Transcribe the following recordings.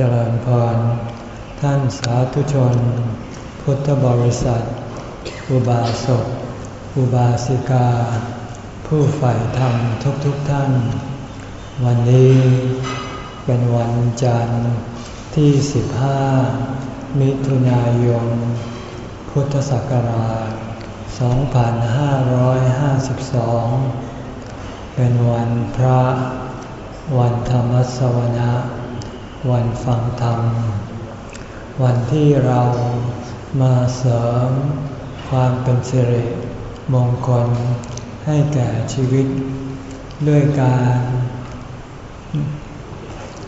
เจริญพร ท่านสาธุชน พุทธบริษัท อุบาสก อุบาสิกา ผู้ใฝ่ธรรมทุกๆทท่าน วันนี้เป็นวันจันทร์ที่ 15 มิถุนายน พุทธศักราช 2552 เป็นวันพระ วันธรรมสวนะ วันฟังธรรม วันที่เรามาเสริมความเป็นสิริมงคลให้แก่ชีวิต ด้วยการ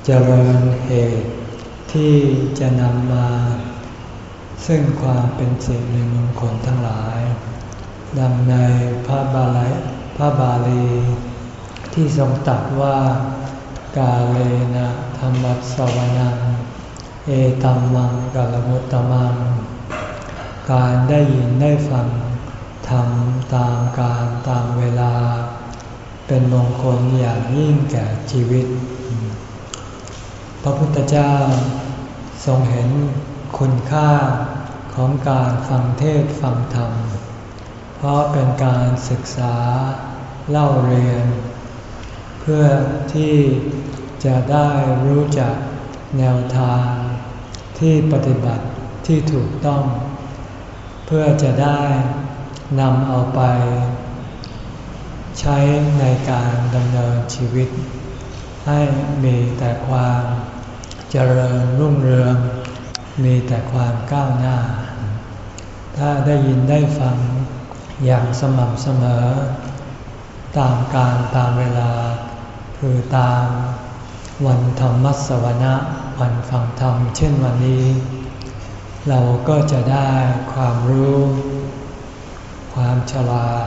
เจริญเหตุ ที่จะนำมา ซึ่งความเป็นสิริมงคลทั้งหลาย ดังในพระบาลีพระบาลีที่ทรงตัดว่า กาเลนะธรรมสวนัง เอตัมมังกัลมุตตมัง การได้ยินได้ฟังทำตามการตามเวลา เป็นมงคลอย่างยิ่งแก่ชีวิต พระพุทธเจ้าทรงเห็นคุณค่าของการฟังเทศฟังธรรม เพราะเป็นการศึกษาเล่าเรียน เพื่อที่จะได้รู้จักแนวทางที่ปฏิบัติที่ถูกต้อง เพื่อจะได้นำเอาไป ใช้ในการดำเนินชีวิต ให้มีแต่ความเจริญรุ่งเรือง มีแต่ความก้าวหน้า ถ้าได้ยินได้ฟังอย่างสม่ำเสมอ ตามการตามเวลา คือตามวันธรรมสวนะวันฟังธรรมเช่นวันนี้ เราก็จะได้ความรู้ ความฉลาด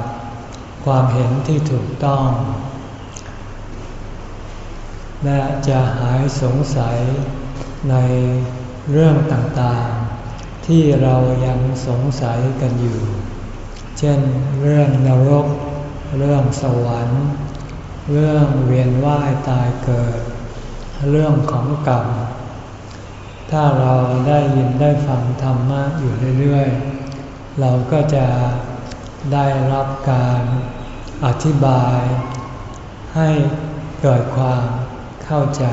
ความเห็นที่ถูกต้อง และจะหายสงสัยในเรื่องต่างๆ ที่เรายังสงสัยกันอยู่ เช่นเรื่องนรก เรื่องสวรรค์ เรื่องเวียนว่ายตายเกิด เรื่องของกรรม ถ้าเราได้ยินได้ฟังธรรมะอยู่เรื่อยๆ เราก็จะได้รับการอธิบาย ให้เกิดความเข้าใจ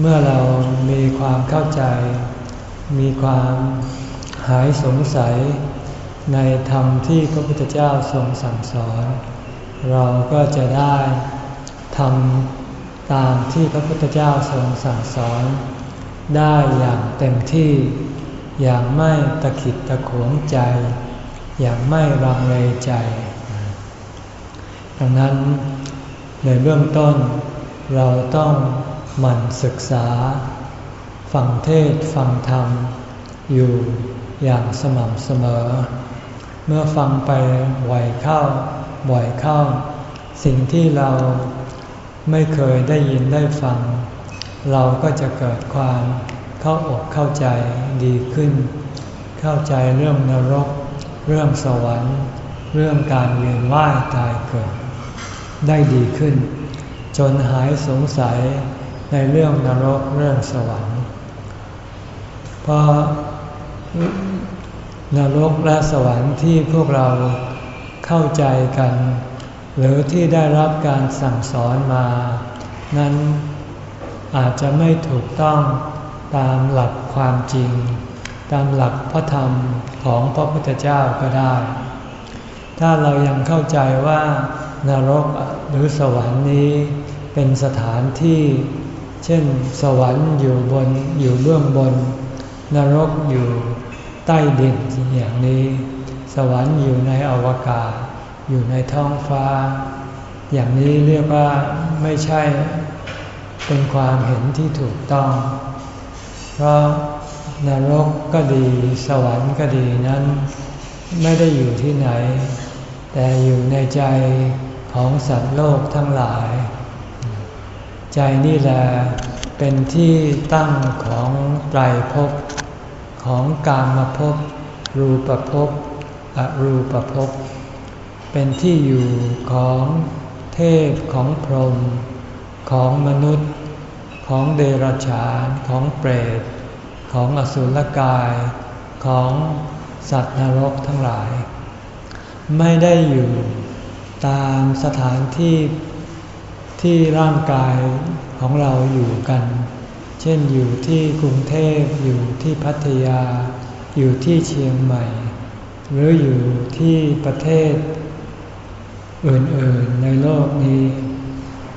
เมื่อเรามีความเข้าใจ มีความหายสงสัยในธรรมที่พระพุทธเจ้าทรงสั่งสอน เราก็จะได้ทำตามที่พระพุทธเจ้าทรงสั่งสอน ได้อย่างเต็มที่ อย่างไม่ตะขิดตะขวงใจ อย่างไม่รังเลใจ ดังนั้นในเบื้องต้นเราต้องหมั่นศึกษา ฟังเทศฟังธรรม อยู่อย่างสม่ำเสมอ เมื่อฟังไปไหวเข้า บ่อยเข้า สิ่งที่เราไม่เคยได้ยินได้ฟัง เราก็จะเกิดความเข้าอกเข้าใจดีขึ้น เข้าใจเรื่องนรก เรื่องสวรรค์ เรื่องการเวียนว่ายตายเกิด ได้ดีขึ้น จนหายสงสัยในเรื่องนรกเรื่องสวรรค์ เพราะนรกและสวรรค์ที่พวกเรา เข้าใจกัน หรือที่ได้รับการสั่งสอนมา นั้นอาจจะไม่ถูกต้องตามหลักความจริง ตามหลักพระธรรมของพระพุทธเจ้าก็ได้ ถ้าเรายังเข้าใจว่านรกหรือสวรรค์นี้เป็นสถานที่ เช่น สวรรค์อยู่บนอยู่เบื้องบน นรกอยู่ใต้ดินอย่างนี้ สวรรค์อยู่ในอวกาศ อยู่ในท้องฟ้า อย่างนี้เรียกว่าไม่ใช่เป็นความเห็นที่ถูกต้อง เพราะนรกก็ดี สวรรค์ก็ดีนั้น ไม่ได้อยู่ที่ไหน แต่อยู่ในใจของสัตว์โลกทั้งหลาย ใจนี่แหละเป็นที่ตั้งของไตรภพของกามภพรูปภพ อรูปภพ เป็นที่อยู่ของเทพของพรหมของมนุษย์ ของเดรัจฉานของเปรต ของอสุรกาย ของสัตว์นรกทั้งหลาย ไม่ได้อยู่ตามสถานที่ที่ร่างกายของเราอยู่กัน เช่นอยู่ที่กรุงเทพอยู่ที่พัทยา อยู่ที่เชียงใหม่ หรืออยู่ที่ประเทศอื่นๆในโลกนี้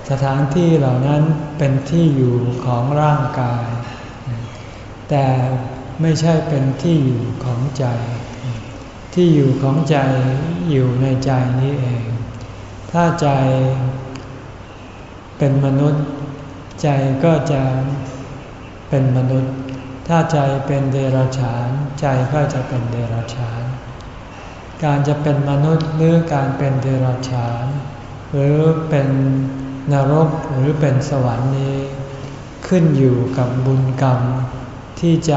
สถานที่เหล่านั้นเป็นที่อยู่ของร่างกาย แต่ไม่ใช่เป็นที่อยู่ของใจ ที่อยู่ของใจอยู่ในใจนี้เอง ถ้าใจเป็นมนุษย์ ใจก็จะเป็นมนุษย์ ถ้าใจเป็นเดรัจฉาน ใจก็จะเป็นเดรัจฉาน การจะเป็นมนุษย์หรือการเป็นเดรัจฉาน หรือเป็นนรกหรือเป็นสวรรค์นี้ ขึ้นอยู่กับบุญกรรมที่ใจ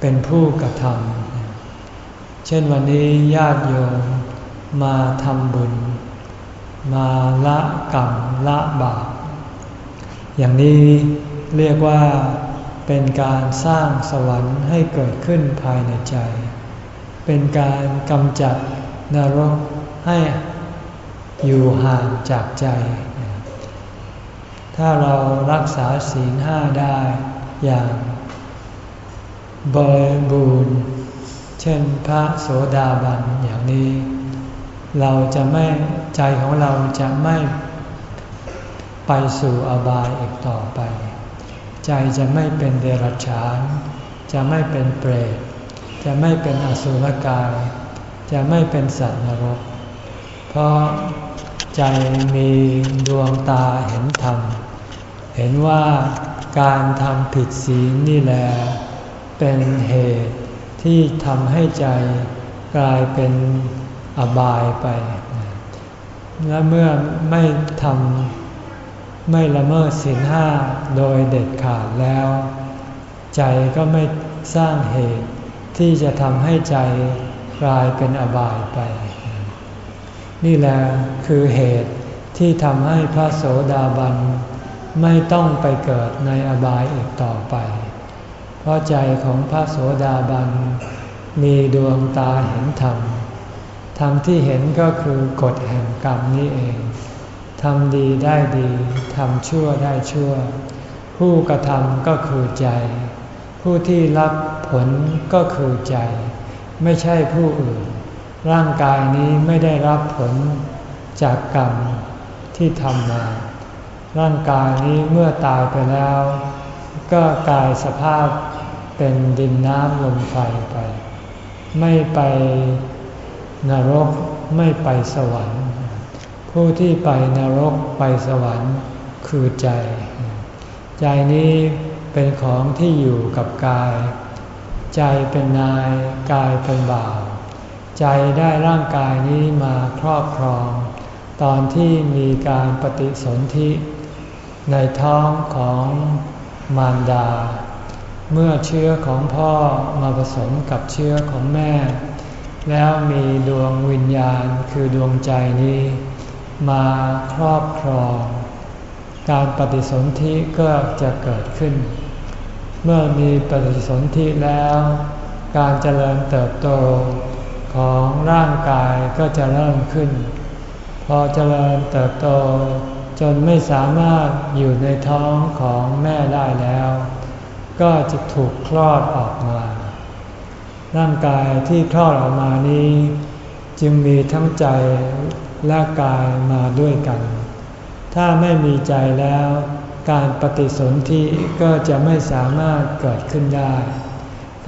เป็นผู้กระทำเช่นวันนี้ญาติโยมมาทำบุญ มาละกรรมละบาปอย่างนี้เรียกว่าเป็นการสร้างสวรรค์ให้เกิดขึ้นภายในใจ เป็นการกำจัดนรกให้อยู่ห่างจากใจ ถ้าเรารักษาศีลห้าได้อย่างบริบูรณ์เช่นพระโสดาบันอย่างนี้ เราจะไม่ใจของเราจะไม่ไปสู่อบายอีกต่อไป ใจจะไม่เป็นเดรัจฉาน จะไม่เป็นเปรต จะไม่เป็นอสุรกาย จะไม่เป็นสัตว์นรก เพราะใจมีดวงตาเห็นธรรม เห็นว่าการทำผิดศีลนี่แหละเป็นเหตุที่ทำให้ใจกลายเป็นอบายไป และเมื่อไม่ทำไม่ละเมิดศีลห้าโดยเด็ดขาดแล้ว ใจก็ไม่สร้างเหตุ ที่จะทำให้ใจกลายเป็นอบายไป นี่แหละคือเหตุที่ทำให้พระโสดาบันไม่ต้องไปเกิดในอบายอีกต่อไป เพราะใจของพระโสดาบันมีดวงตาเห็นธรรม ธรรมที่เห็นก็คือกฎแห่งกรรมนี้เอง ทำดีได้ดี ทำชั่วได้ชั่ว ผู้กระทำก็คือใจ ผู้ที่รับ ผลก็คือใจ ไม่ใช่ผู้อื่น ร่างกายนี้ไม่ได้รับผลจากกรรมที่ทำมา ร่างกายนี้เมื่อตายไปแล้ว ก็กลายสภาพเป็นดินน้ำลมไฟไป ไม่ไปนรกไม่ไปสวรรค์ ผู้ที่ไปนรกไปสวรรค์คือใจ ใจนี้เป็นของที่อยู่กับกาย ใจเป็นนายกายเป็นบ่าวใจได้ร่างกายนี้มาครอบครอง ตอนที่มีการปฏิสนธิในท้องของมารดา เมื่อเชื้อของพ่อมาผสมกับเชื้อของแม่ แล้วมีดวงวิญญาณคือดวงใจนี้ มาครอบครอง การปฏิสนธิก็จะเกิดขึ้น เมื่อมีปฏิสนธิแล้ว การเจริญเติบโตของร่างกายก็จะเริ่มขึ้น พอเจริญเติบโตจนไม่สามารถอยู่ในท้องของแม่ได้แล้ว ก็จะถูกคลอดออกมา ร่างกายที่คลอดออกมานี้ จึงมีทั้งใจและกายมาด้วยกัน ถ้าไม่มีใจแล้ว การปฏิสนธิก็จะไม่สามารถเกิดขึ้นได้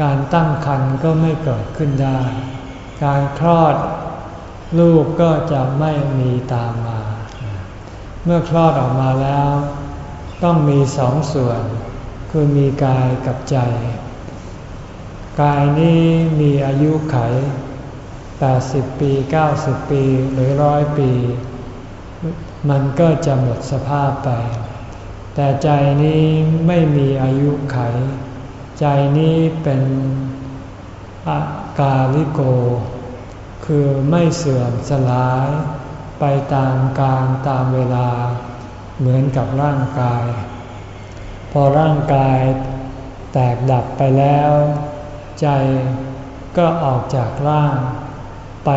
การตั้งครรภ์ก็ไม่เกิดขึ้นได้ การคลอดลูกก็จะไม่มีตามมา เมื่อคลอดออกมาแล้ว ต้องมีสองส่วน คือมีกายกับใจ กายนี้มีอายุไข 80 ปี 90 ปีหรือร้อยปี มันก็จะหมดสภาพไป แต่ใจนี้ไม่มีอายุไข ใจนี้เป็นอากาลิโก คือไม่เสื่อมสลาย ไปตามกาลตามเวลา เหมือนกับร่างกาย พอร่างกายแตกดับไปแล้ว ใจก็ออกจากร่าง ไป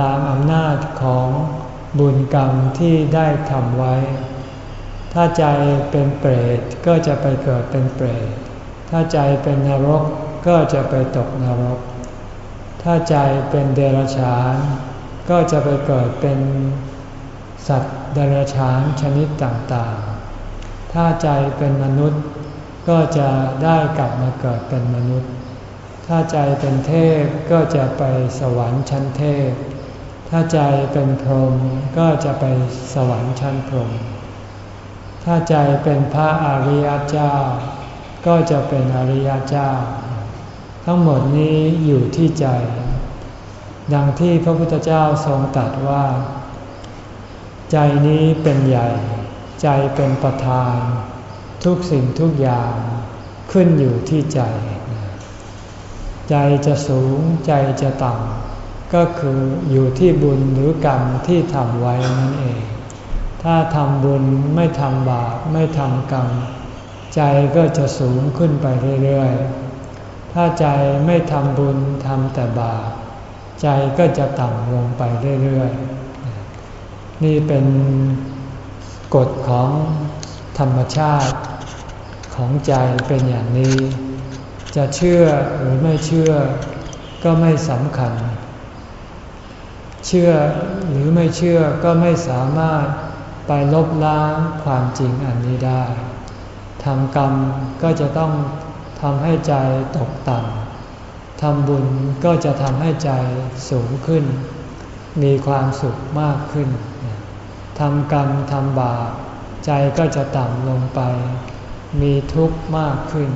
ตามอำนาจของบุญกรรมที่ได้ทำไว้ ถ้าใจเป็นเปรตก็จะไปเกิดเป็นเปรต ถ้าใจเป็นนรกก็จะไปตกนรก ถ้าใจเป็นเดรัจฉาน ก็จะไปเกิดเป็นสัตว์เดรัจฉานชนิดต่างๆ ถ้าใจเป็นมนุษย์ ก็จะได้กลับมาเกิดเป็นมนุษย์ ถ้าใจเป็นเทพก็จะไปสวรรค์ชั้นเทพ ถ้าใจเป็นพรหมก็จะไปสวรรค์ชั้นพรหม ถ้าใจเป็นพระอริยเจ้า ก็จะเป็นอริยเจ้า ทั้งหมดนี้อยู่ที่ใจ ดังที่พระพุทธเจ้าทรงตรัสว่า ใจนี้เป็นใหญ่ ใจเป็นประธาน ทุกสิ่งทุกอย่างขึ้นอยู่ที่ใจ ใจจะสูงใจจะต่ำก็คืออยู่ที่บุญหรือกรรมที่ทำไว้นั่นเอง ถ้าทำบุญไม่ทำบาปไม่ทำกรรม ใจก็จะสูงขึ้นไปเรื่อยๆ ถ้าใจไม่ทำบุญทำแต่บาปใจก็จะต่ำลงไปเรื่อยๆ นี่เป็นกฎของธรรมชาติของใจเป็นอย่างนี้ จะเชื่อหรือไม่เชื่อก็ไม่สำคัญ เชื่อหรือไม่เชื่อก็ไม่สามารถ ไปลบล้างความจริงอันนี้ได้ทำกรรมก็จะต้องทำให้ใจตกต่ำทำบุญก็จะทำให้ใจสูงขึ้น มีความสุขมากขึ้นทำกรรมทำบาปใจก็จะต่ำลงไป มีทุกข์มากขึ้น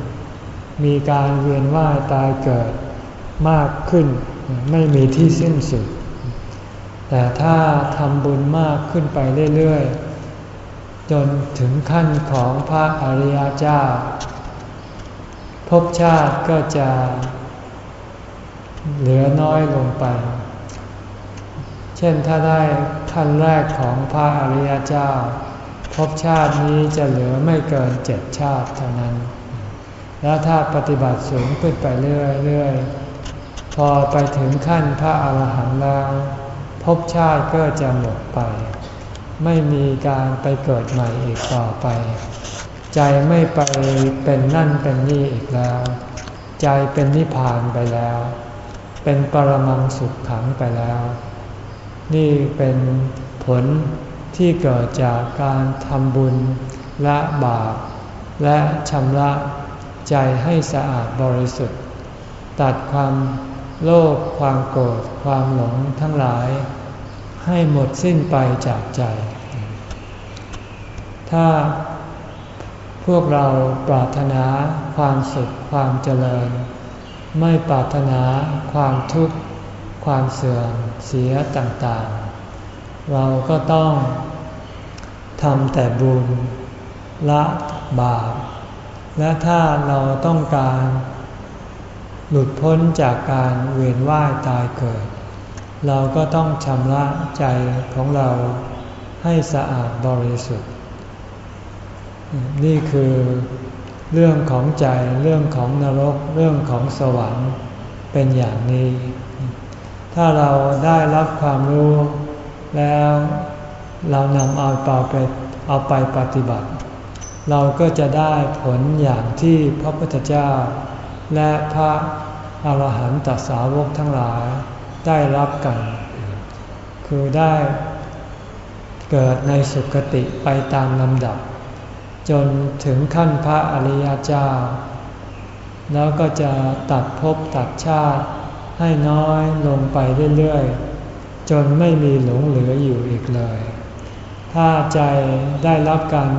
มีการเวียนว่ายตายเกิดมากขึ้น ไม่มีที่สิ้นสุด แต่ถ้าทำบุญมากขึ้นไปเรื่อยๆ จนถึงขั้นของพระอริยเจ้า ภพชาติก็จะเหลือน้อยลงไป เช่นถ้าได้ขั้นแรกของพระอริยเจ้า ภพชาตินี้จะเหลือไม่เกินเจ็ดชาติเท่านั้น แล้วถ้าปฏิบัติสูงขึ้นไปเรื่อยๆ พอไปถึงขั้นพระอาหารหันต์แล้วภพชาติก็จะหมดไป ไม่มีการไปเกิดใหม่อีกต่อไป ใจไม่ไปเป็นนั่นเป็นนี่อีกแล้ว ใจเป็นนิพพานไปแล้ว เป็นปรมังสุขขังไปแล้ว นี่เป็นผลที่เกิดจากการทำบุญละบาปและชำระใจให้สะอาดบริสุทธิ์ ตัดความโลภความโกรธความหลงทั้งหลาย ให้หมดสิ้นไปจากใจ ถ้าพวกเราปรารถนาความสุขความเจริญ ไม่ปรารถนาความทุกข์ ความเสื่อมเสียต่างๆ เราก็ต้องทำแต่บุญละบาป และถ้าเราต้องการ หลุดพ้นจากการเวียนว่ายตายเกิด เราก็ต้องชำระใจของเราให้สะอาดบริสุทธิ์ นี่คือเรื่องของใจเรื่องของนรกเรื่องของสวรรค์เป็นอย่างนี้ ถ้าเราได้รับความรู้แล้วเรานำเอาไปเอาไปปฏิบัติ เราก็จะได้ผลอย่างที่พระพุทธเจ้า และพระอรหันตสาวกทั้งหลาย ได้รับกัน คือได้เกิดในสุคติไปตามลำดับ จนถึงขั้นพระอริยเจ้า แล้วก็จะตัดภพตัดชาติให้น้อยลงไปเรื่อยๆ จนไม่มีหลงเหลืออยู่อีกเลย ถ้าใจได้รับการ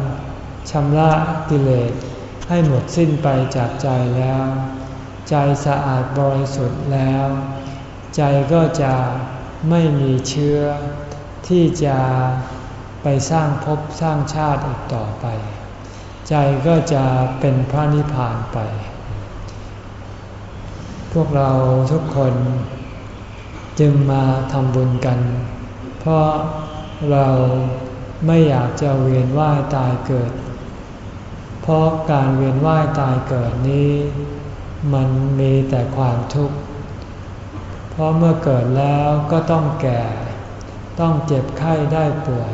ชำระกิเลสให้หมดสิ้นไปจากใจแล้ว ใจสะอาดบริสุทธิ์แล้ว ใจก็จะไม่มีเชื้อที่จะไปสร้างภพสร้างชาติอีกต่อไป ใจก็จะเป็นพระนิพพานไป พวกเราทุกคนจึงมาทำบุญกัน เพราะเราไม่อยากจะเวียนว่ายตายเกิด เพราะการเวียนว่ายตายเกิดนี้ มันมีแต่ความทุกข์ เพราะเมื่อเกิดแล้วก็ต้องแก่ ต้องเจ็บไข้ได้ป่วย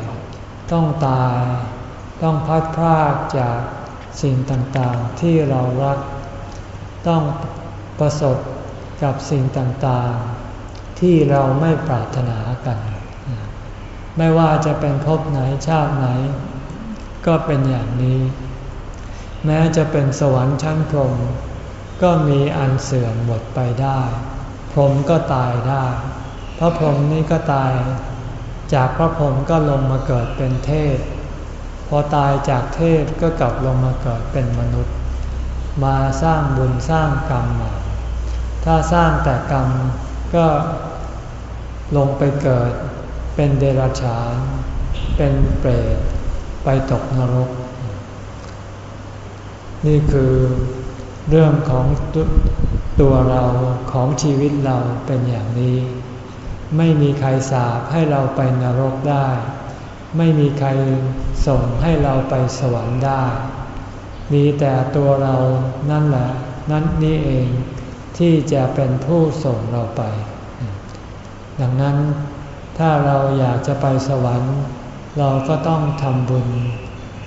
ต้องตาย ต้องพัดพรากจากสิ่งต่างๆที่เรารัก ต้องประสบกับสิ่งต่างๆ ที่เราไม่ปรารถนากัน ไม่ว่าจะเป็นภพไหนชาติไหน ก็เป็นอย่างนี้ แม้จะเป็นสวรรค์ชั้นพรหมก็มีอันเสื่อมหมดไปได้ พรหมก็ตายได้ พระพรหมนี้ก็ตาย จากพระพรหมก็ลงมาเกิดเป็นเทพ พอตายจากเทพก็กลับลงมาเกิดเป็นมนุษย์ มาสร้างบุญสร้างกรรมใหม่ ถ้าสร้างแต่กรรมก็ลงไปเกิดเป็นเดรัจฉาน เป็นเปรต ไปตกนรก นี่คือ เรื่องของตัวเราของชีวิตเราเป็นอย่างนี้ ไม่มีใครสาบให้เราไปนรกได้ ไม่มีใครส่งให้เราไปสวรรค์ได้ มีแต่ตัวเรานั่นแหละนั่นนี่เองที่จะเป็นผู้ส่งเราไป ดังนั้นถ้าเราอยากจะไปสวรรค์ เราก็ต้องทำบุญ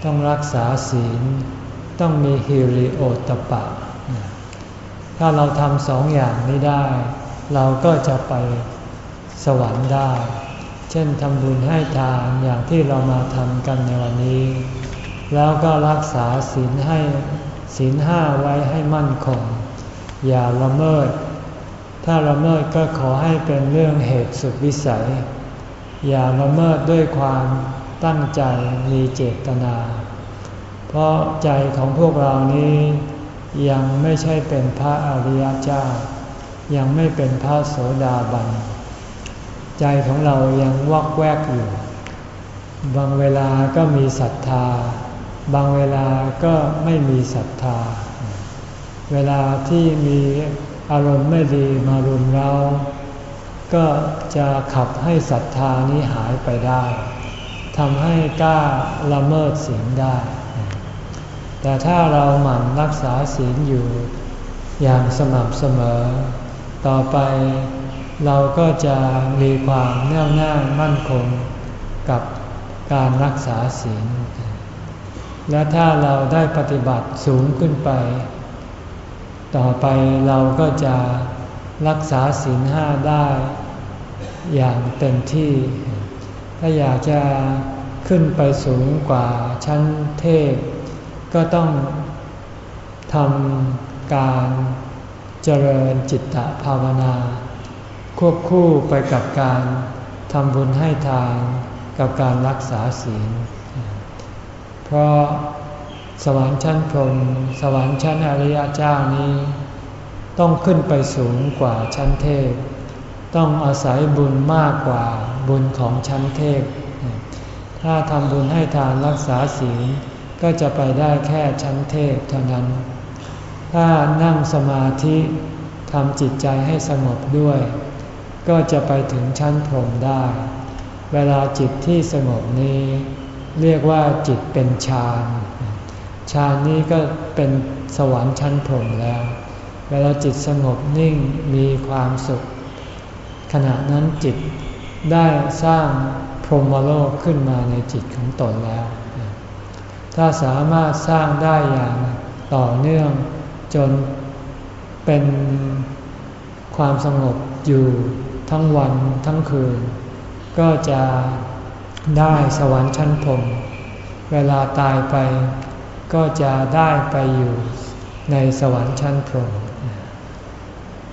ต้องรักษาศีล ต้องมีฮิริโอตปะ ถ้าเราทำสองอย่างนี้ได้ เราก็จะไปสวรรค์ได้ เช่นทำบุญให้ทานอย่างที่เรามาทำกันในวันนี้ แล้วก็รักษาศีลให้ศีลห้าไว้ให้มั่นคง อย่าละเมิด ถ้าละเมิดก็ขอให้เป็นเรื่องเหตุสุดวิสัย อย่าละเมิดด้วยความตั้งใจมีเจตนา เพราะใจของพวกเรานี้ ยังไม่ใช่เป็นพระอริยเจ้า ยังไม่เป็นพระโสดาบัน ใจของเรายังวอกแวกอยู่ บางเวลาก็มีศรัทธา บางเวลาก็ไม่มีศรัทธา เวลาที่มีอารมณ์ไม่ดีมารุมเรา ก็จะขับให้ศรัทธานี้หายไปได้ทำให้กล้าละเมิดศีลได้ แต่ถ้าเราหมั่นรักษาศีลอยู่อย่างสม่ำเสมอ ต่อไปเราก็จะมีความแน่วแน่มั่นคงกับการรักษาศีล และถ้าเราได้ปฏิบัติสูงขึ้นไป ต่อไปเราก็จะรักษาศีลห้าได้อย่างเต็มที่ ถ้าอยากจะขึ้นไปสูงกว่าชั้นเทพ ก็ต้องทำการเจริญจิตตภาวนา ควบคู่ไปกับการทำบุญให้ทานกับการรักษาศีล เพราะสวรรค์ชั้นพรหมสวรรค์ชั้นอริยเจ้านี้ ต้องขึ้นไปสูงกว่าชั้นเทพ ต้องอาศัยบุญมากกว่าบุญของชั้นเทพ ถ้าทำบุญให้ทานรักษาศีล ก็จะไปได้แค่ชั้นเทพเท่านั้น ถ้านั่งสมาธิทำจิตใจให้สงบด้วย ก็จะไปถึงชั้นพรหมได้ เวลาจิตที่สงบนี้ เรียกว่าจิตเป็นฌานฌานนี้ก็เป็นสวรรค์ชั้นพรหมแล้ว เวลาจิตสงบนิ่งมีความสุข ขณะนั้นจิตได้สร้างพรหมโลกขึ้นมาในจิตของตนแล้ว ถ้าสามารถสร้างได้อย่างต่อเนื่อง จนเป็นความสงบอยู่ทั้งวันทั้งคืน ก็จะได้สวรรค์ชั้นพรมเวลาตายไปก็จะได้ไปอยู่ในสวรรค์ชั้นพรหม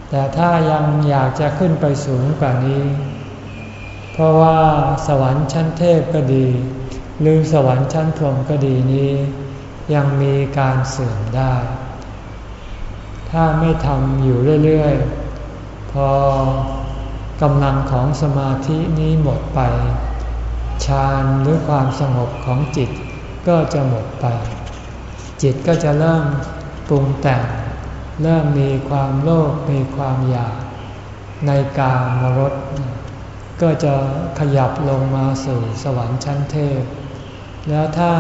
แต่ถ้ายังอยากจะขึ้นไปสูงกว่านี้ เพราะว่าสวรรค์ชั้นเทพก็ดี หรือสวรรค์ชั้นพรหมก็ดีนี้ ยังมีการเสื่อมได้ ถ้าไม่ทำอยู่เรื่อยๆ พอกำลังของสมาธินี้หมดไปฌานหรือความสงบของจิตก็จะหมดไป จิตก็จะเริ่มปรุงแต่ง เริ่มมีความโลภมีความอยาก ในกามรสก็จะขยับลงมาสู่สวรรค์ชั้นเทพ แล้วถ้า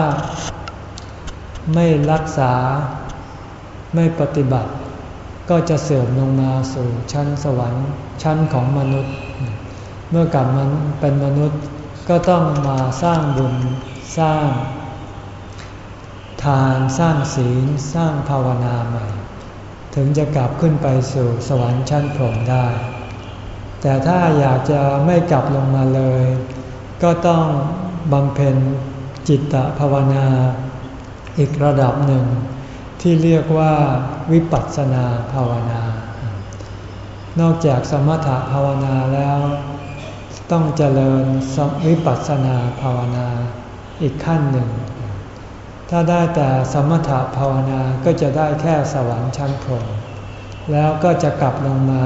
ไม่รักษาไม่ปฏิบัติ ก็จะเสื่อมลงมาสู่ชั้นสวรรค์ชั้นของมนุษย์ เมื่อกลับมันเป็นมนุษย์ก็ต้องมาสร้างบุญสร้าง ทานสร้างศีลสร้างภาวนาใหม่ ถึงจะกลับขึ้นไปสู่สวรรค์ชั้นพรหมได้ แต่ถ้าอยากจะไม่กลับลงมาเลย ก็ต้องบำเพ็ญ จิตตภาวนา อีกระดับหนึ่ง ที่เรียกว่าวิปัสสนาภาวนา นอกจากสมถภาวนาแล้ว ต้องเจริญวิปัสสนาภาวนาอีกขั้นหนึ่ง ถ้าได้แต่สมถภาวนาก็จะได้แค่สวรรค์ชั้นพรหมแล้วก็จะกลับลงมา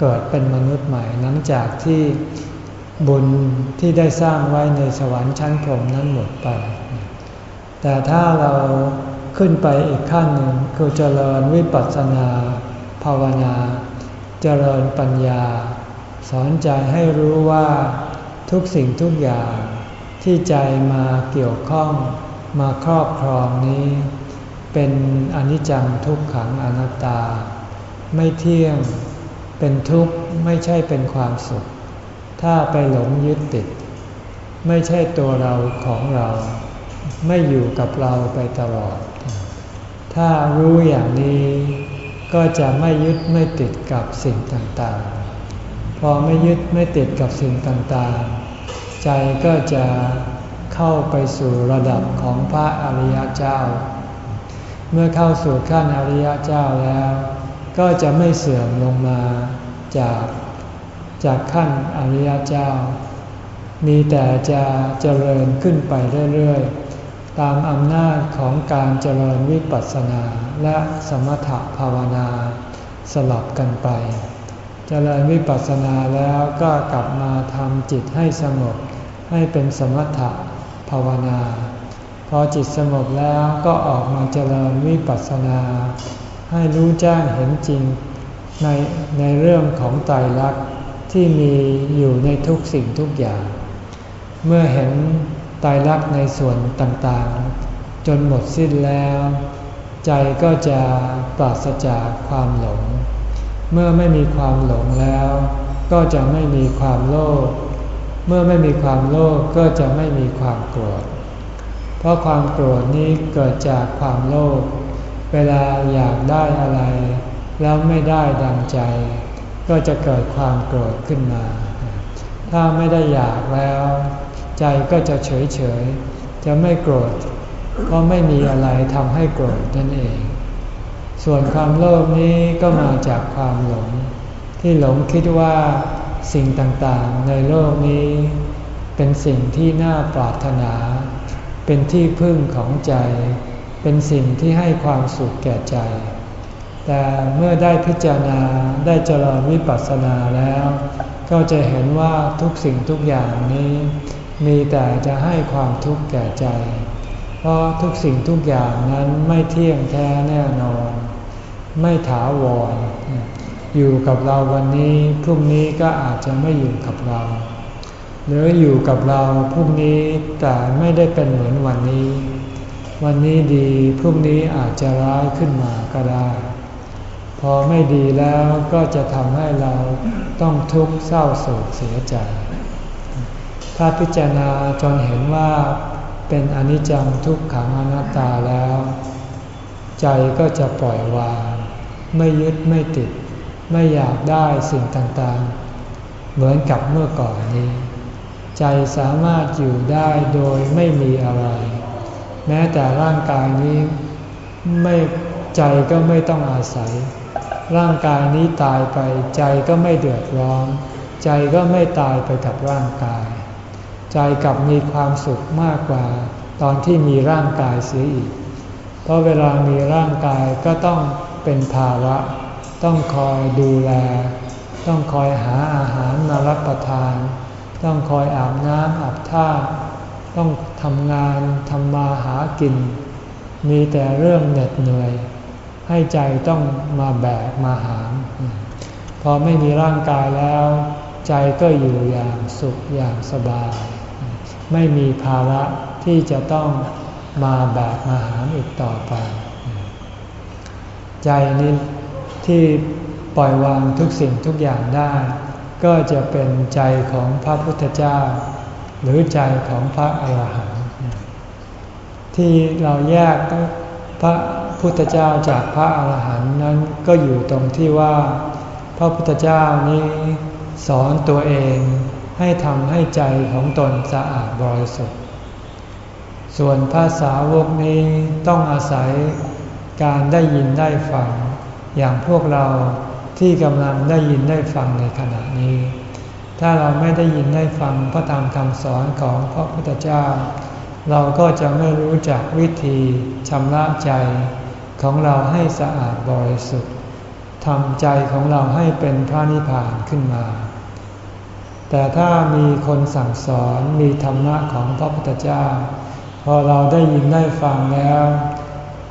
เกิดเป็นมนุษย์ใหม่หลังจากที่ บุญที่ได้สร้างไว้ในสวรรค์ชั้นพรหมนั้นหมดไป แต่ถ้าเราขึ้นไปอีกขั้นหนึ่งคือเจริญวิปัสสนา ภาวนา เจริญปัญญา สอนใจให้รู้ว่าทุกสิ่งทุกอย่างที่ใจมาเกี่ยวข้องมาครอบครองนี้ เป็นอนิจจังทุกขังอนัตตา ไม่เที่ยงเป็นทุกข์ไม่ใช่เป็นความสุข ถ้าไปหลงยึดติด ไม่ใช่ตัวเราของเรา ไม่อยู่กับเราไปตลอด ถ้ารู้อย่างนี้ก็จะไม่ยึดไม่ติดกับสิ่งต่างๆ พอไม่ยึดไม่ติดกับสิ่งต่างๆ ใจก็จะเข้าไปสู่ระดับของพระอริยเจ้า เมื่อเข้าสู่ขั้นอริยเจ้าแล้ว ก็จะไม่เสื่อมลงมาจาก จากขั้นอริยเจ้า มีแต่จะเจริญขึ้นไปเรื่อยๆ ตามอำนาจของการเจริญวิปัสสนาและสมถภาวนาสลับกันไป เจริญวิปัสสนาแล้วก็กลับมาทำจิตให้สงบให้เป็นสมถะภาวนา พอจิตสงบแล้วก็ออกมาเจริญวิปัสสนา ให้รู้แจ้งเห็นจริงในในเรื่องของไตรลักษณ์ ที่มีอยู่ในทุกสิ่งทุกอย่าง เมื่อเห็นไตรลักในส่วนต่างๆ จนหมดสิ้นแล้ว ใจก็จะปราศจากความหลง เมื่อไม่มีความหลงแล้ว ก็จะไม่มีความโลภเมื่อไม่มีความโลภก็จะไม่มีความโกรธ เพราะความโกรธนี้เกิดจากความโลภ เวลาอยากได้อะไร แล้วไม่ได้ดังใจ ก็จะเกิดความโกรธขึ้นมา ถ้าไม่ได้อยากแล้ว ใจก็จะเฉยเฉยจะไม่โกรธเพราะไม่มีอะไรทำให้โกรธนั่นเอง ส่วนความโลภนี้ก็มาจากความหลง ที่หลงคิดว่าสิ่งต่างๆในโลกนี้ เป็นสิ่งที่น่าปรารถนา เป็นที่พึ่งของใจ เป็นสิ่งที่ให้ความสุขแก่ใจ แต่เมื่อได้พิจารณาได้เจริญวิปัสสนาแล้ว ก็จะเห็นว่าทุกสิ่งทุกอย่างนี้ มีแต่จะให้ความทุกข์แก่ใจ เพราะทุกสิ่งทุกอย่างนั้นไม่เที่ยงแท้แน่นอน ไม่ถาวร อยู่กับเราวันนี้พรุ่งนี้ก็อาจจะไม่อยู่กับเรา หรืออยู่กับเราพรุ่งนี้แต่ไม่ได้เป็นเหมือนวันนี้ วันนี้ดีพรุ่งนี้อาจจะร้ายขึ้นมาก็ได้ อไม่ดีแล้วก็จะทำให้เราต้องทุกข์เศร้าโศกเสียใจ ถ้าพิจารณาจนเห็นว่าเป็นอนิจจังทุกขังอนัตตาแล้ว ใจก็จะปล่อยวาง ไม่ยึดไม่ติด ไม่อยากได้สิ่งต่างๆ เหมือนกับเมื่อก่อนนี้ ใจสามารถอยู่ได้โดยไม่มีอะไร แม้แต่ร่างกายนี้ไม่ใจก็ไม่ต้องอาศัย ร่างกายนี้ตายไปใจก็ไม่เดือดร้อน ใจก็ไม่ตายไปกับร่างกาย ใจกลับมีความสุขมากกว่า ตอนที่มีร่างกายเสียอีก เพราะเวลามีร่างกายก็ต้องเป็นภาระ ต้องคอยดูแล ต้องคอยหาอาหารมารับประทาน ต้องคอยอาบน้ำอาบท่า ต้องทำงานทำมาหากิน มีแต่เรื่องเหน็ดเหนื่อย ให้ใจต้องมาแบกมาหาม พอไม่มีร่างกายแล้ว ใจก็อยู่อย่างสุขอย่างสบาย ไม่มีภาระที่จะต้องมาแบกมาหามอีกต่อไป ใจนี้ที่ปล่อยวางทุกสิ่งทุกอย่างได้ ก็จะเป็นใจของพระพุทธเจ้า หรือใจของพระอรหันต์ที่เราแยกพระ พุทธเจ้าจากพระอาหารหันต์นั้นก็อยู่ตรงที่ว่า พระพุทธเจ้านี้สอนตัวเองให้ทำให้ใจของตนสะอาดบริสุทธิ์ ส่วนภาษาวกนี้ต้องอาศัยการได้ยินได้ฟัง อย่างพวกเราที่กำลังได้ยินได้ฟังในขณะนี้ ถ้าเราไม่ได้ยินได้ฟังพระธรรมคำสอนของพระพุทธเจ้า เราก็จะไม่รู้จักวิธีชำระใจ ของเราให้สะอาดบริสุทธิ์ทำใจของเราให้เป็นพระนิพพานขึ้นมา แต่ถ้ามีคนสั่งสอนมีธรรมะของพระพุทธเจ้า พอเราได้ยินได้ฟังแล้ว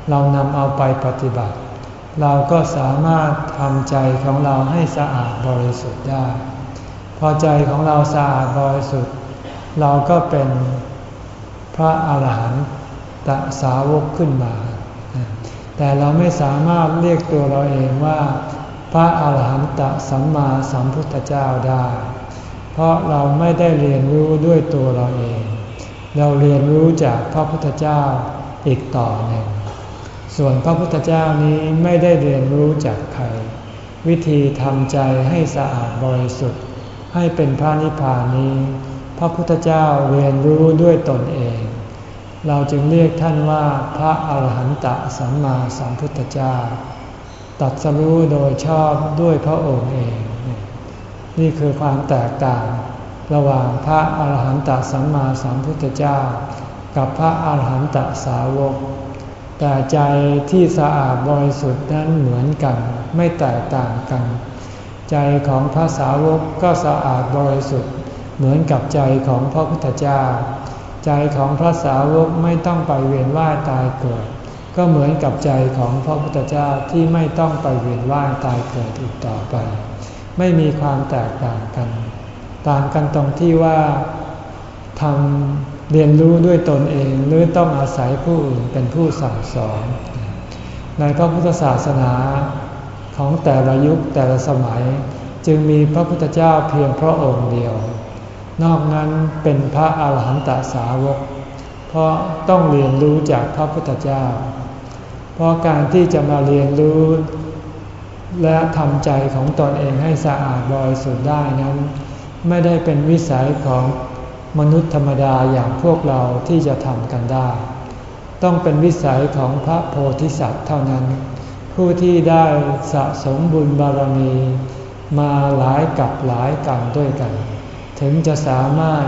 เรานำเอาไปปฏิบัติ เราก็สามารถทำใจของเราให้สะอาดบริสุทธิ์ได้ พอใจของเราสะอาดบริสุทธิ์ เราก็เป็นพระอาหารหันตสาวกขึ้นมา แต่เราไม่สามารถเรียกตัวเราเองว่า พระอาหารหันตสัมมาสัมพุทธเจ้าได้ เพราะเราไม่ได้เรียนรู้ด้วยตัวเราเอง เราเรียนรู้จากพระพุทธเจ้าอีกต่อหนึ่ง ส่วนพระพุทธเจ้านี้ไม่ได้เรียนรู้จากใคร วิธีทำใจให้สะอาดบริสุทธิ์ ให้เป็นพระนิพพานนี้ พระพุทธเจ้าเรียนรู้ด้วยตนเอง เราจึงเรียกท่านว่าพระอาหารหันตสัมมาสัมพุทธเจ้า ตัดสรู้โดยชอบด้วยพระองค์เอง นี่คือความแตกต่าง ระหว่างพระอาหารหันตสัมมาสัมพุทธเจ้า กับพระอาหารหันตสาวก แต่ใจที่สะอาดบริสุทธิ์นั้นเหมือนกัน ไม่แตกต่างกัน ใจของพระสาวกก็สะอาดบริสุทธิ์เหมือนกับใจของพระพุทธเจ้า ใจของพระสาวกไม่ต้องไปเวียนว่ายตายเกิด ก็เหมือนกับใจของพระพุทธเจ้าที่ไม่ต้องไปเวียนว่ายตายเกิดอีกต่อไป ไม่มีความแตกต่างกัน ต่างกันตรงที่ว่าทำเรียนรู้ด้วยตนเองหรือต้องอาศัยผู้อื่นเป็นผู้สั่งสอน ในพระพุทธศาสนาของแต่ละยุคแต่ละสมัย จึงมีพระพุทธเจ้าเพียงพระองค์เดียว นอกนั้นเป็นพระอาหารหันตสาวก เพราะต้องเรียนรู้จากพระพุทธเจ้า เพราะการที่จะมาเรียนรู้ และทำใจของตนเองให้สะอาดบริสุทธิ์ได้นั้น ไม่ได้เป็นวิสัยของมนุษย์ธรรมดาอย่างพวกเราที่จะทำกันได้ ต้องเป็นวิสัยของพระโพธิสัตว์เท่านั้น ผู้ที่ได้สะสมบุญบารมี มาหลายกับหลายกันด้วยกัน ถึงจะสามารถ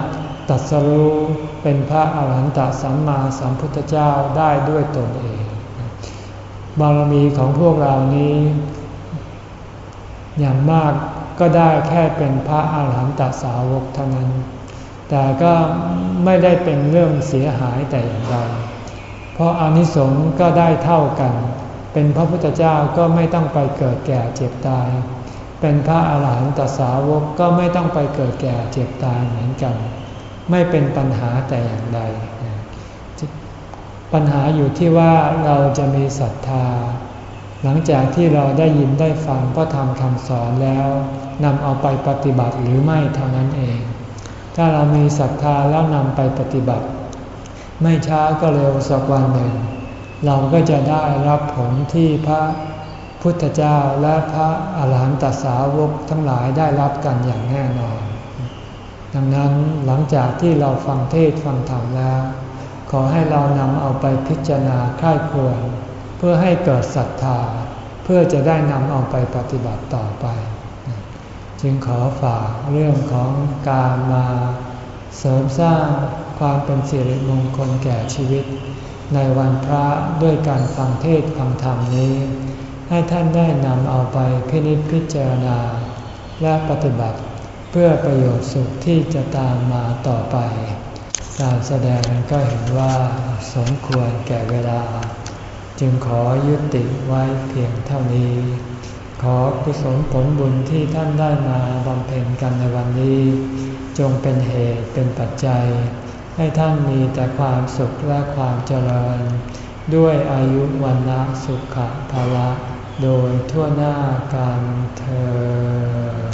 ตัดสรู้เป็นพระอาหารหันตสัมมาสัมพุทธเจ้าได้ด้วยตนเอง บารมีของพวกเรานี้ อย่างมากก็ได้แค่เป็นพระอาหารหันตสาวกเท่านั้น แต่ก็ไม่ได้เป็นเรื่องเสียหายแต่อย่างใดเพราะอานิสงส์ก็ได้เท่ากัน เป็นพระพุทธเจ้าก็ไม่ต้องไปเกิดแก่เจ็บตาย เป็นพระอาหารหันตสาวกก็ไม่ต้องไปเกิดแก่เจ็บตายเหมือนกัน ไม่เป็นปัญหาแต่อย่างใด ปัญหาอยู่ที่ว่าเราจะมีศรัทธา หลังจากที่เราได้ยินได้ฟังพระธรรมคำสอนแล้วนำเอาไปปฏิบัติหรือไม่เท่านั้นเอง ถ้าเรามีศรัทธาแล้วนำไปปฏิบัติ ไม่ช้าก็เร็วสักวันหนึ่ง เราก็จะได้รับผลที่พระ พุทธเจ้าและพระอาหารหันตสาวกทั้งหลายได้รับกันอย่างแน่นอน ดังนั้นหลังจากที่เราฟังเทศฟังธรรมแล้ว ขอให้เรานำเอาไปพิจารณาค่ายควร เพื่อให้เกิดศรัทธา เพื่อจะได้นำเอาไปปฏิบัติต่อไป จึงขอฝากเรื่องของการมาเสริมสร้างความเป็นสิริมงคลแก่ชีวิต ในวันพระด้วยการฟังเทศฟังธรรมนี้ ให้ท่านได้นำเอาไปพินิจพิจารณา และปฏิบัติเพื่อประโยชน์สุขที่จะตามมาต่อไป การแสดงก็เห็นว่าสมควรแก่เวลา จึงขอยุติไว้เพียงเท่านี้ ขอกุศลผลบุญที่ท่านได้มาบำเพ็ญกันในวันนี้ จงเป็นเหตุเป็นปัจจัย ให้ท่านมีแต่ความสุขและความเจริญ ด้วยอายุวันละสุขภาละ โดยทั่วหน้ากันเธอ